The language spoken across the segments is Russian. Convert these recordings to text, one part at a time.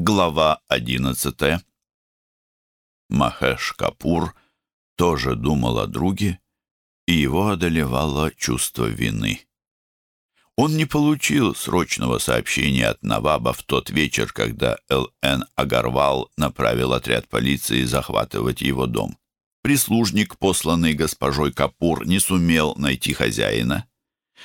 Глава одиннадцатая. Махеш Капур тоже думал о друге, и его одолевало чувство вины. Он не получил срочного сообщения от Наваба в тот вечер, когда Л.Н. Агарвал направил отряд полиции захватывать его дом. Прислужник, посланный госпожой Капур, не сумел найти хозяина.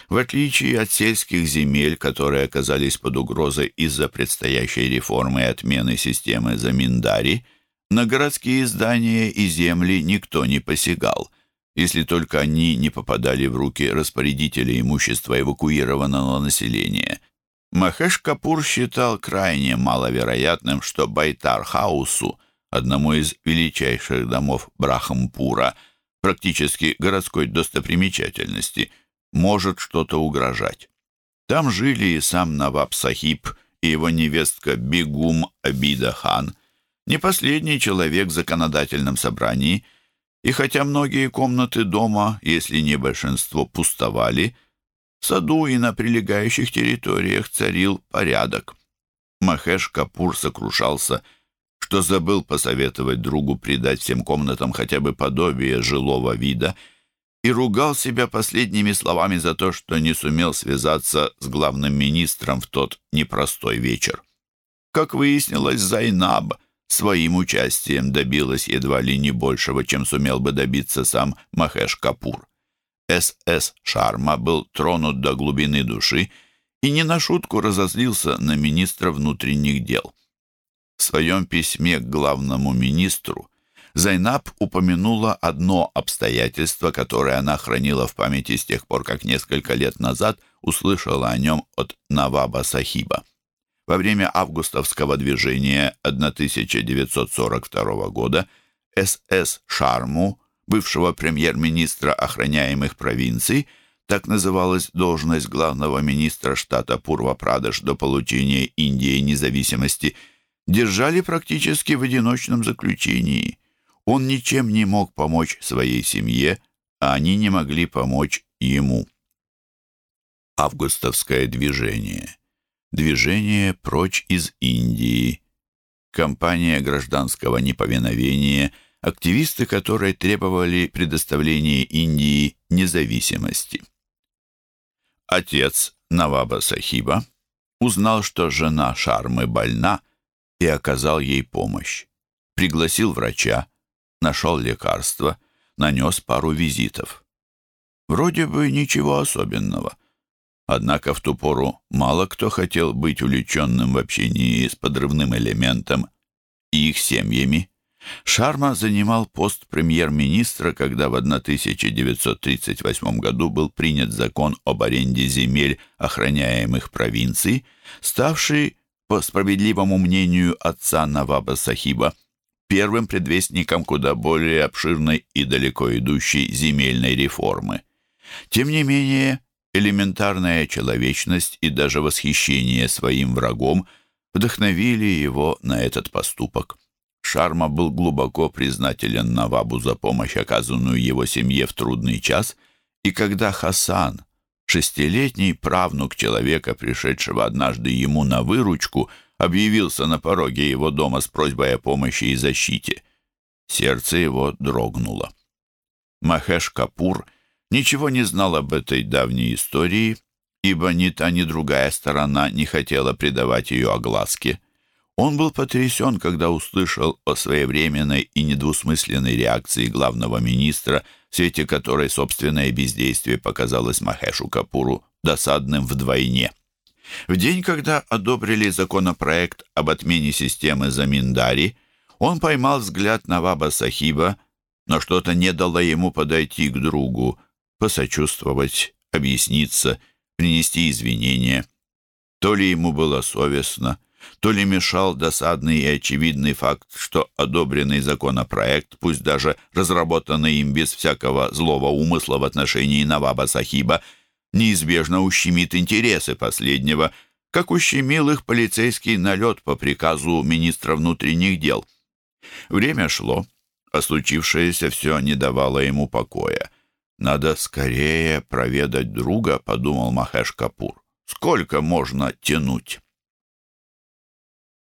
В отличие от сельских земель, которые оказались под угрозой из-за предстоящей реформы и отмены системы заминдари, на городские здания и земли никто не посягал, если только они не попадали в руки распорядителей имущества эвакуированного населения. Махеш Капур считал крайне маловероятным, что Байтар-хаусу, одному из величайших домов Брахампура, практически городской достопримечательности – может что-то угрожать. Там жили и сам Наваб Сахиб, и его невестка Бегум Абида хан, не последний человек в законодательном собрании, и хотя многие комнаты дома, если не большинство, пустовали, в саду и на прилегающих территориях царил порядок. Махеш Капур сокрушался, что забыл посоветовать другу придать всем комнатам хотя бы подобие жилого вида — и ругал себя последними словами за то, что не сумел связаться с главным министром в тот непростой вечер. Как выяснилось, Зайнаб своим участием добилась едва ли не большего, чем сумел бы добиться сам Махеш Капур. С.С. Шарма был тронут до глубины души и не на шутку разозлился на министра внутренних дел. В своем письме к главному министру Зайнаб упомянула одно обстоятельство, которое она хранила в памяти с тех пор, как несколько лет назад услышала о нем от Наваба Сахиба. Во время августовского движения 1942 года СС Шарму, бывшего премьер-министра охраняемых провинций, так называлась должность главного министра штата Пурва-Прадеш до получения Индии независимости, держали практически в одиночном заключении – он ничем не мог помочь своей семье, а они не могли помочь ему. Августовское движение. Движение прочь из Индии. Компания гражданского неповиновения, активисты которой требовали предоставления Индии независимости. Отец Наваба Сахиба узнал, что жена Шармы больна, и оказал ей помощь. Пригласил врача, нашел лекарство, нанес пару визитов. Вроде бы ничего особенного. Однако в ту пору мало кто хотел быть увлеченным в общении с подрывным элементом и их семьями. Шарма занимал пост премьер-министра, когда в 1938 году был принят закон об аренде земель охраняемых провинций, ставший, по справедливому мнению отца Наваба Сахиба, первым предвестником куда более обширной и далеко идущей земельной реформы. Тем не менее, элементарная человечность и даже восхищение своим врагом вдохновили его на этот поступок. Шарма был глубоко признателен Навабу за помощь, оказанную его семье в трудный час, и когда Хасан, шестилетний правнук человека, пришедшего однажды ему на выручку, объявился на пороге его дома с просьбой о помощи и защите. Сердце его дрогнуло. Махеш Капур ничего не знал об этой давней истории, ибо ни та, ни другая сторона не хотела придавать ее огласке. Он был потрясен, когда услышал о своевременной и недвусмысленной реакции главного министра, в свете которой собственное бездействие показалось Махешу Капуру досадным вдвойне. В день, когда одобрили законопроект об отмене системы Заминдари, он поймал взгляд Наваба Сахиба, но что-то не дало ему подойти к другу, посочувствовать, объясниться, принести извинения. То ли ему было совестно, то ли мешал досадный и очевидный факт, что одобренный законопроект, пусть даже разработанный им без всякого злого умысла в отношении Наваба Сахиба, неизбежно ущемит интересы последнего, как ущемил их полицейский налет по приказу министра внутренних дел. Время шло, а случившееся все не давало ему покоя. «Надо скорее проведать друга», — подумал Махеш Капур. «Сколько можно тянуть?»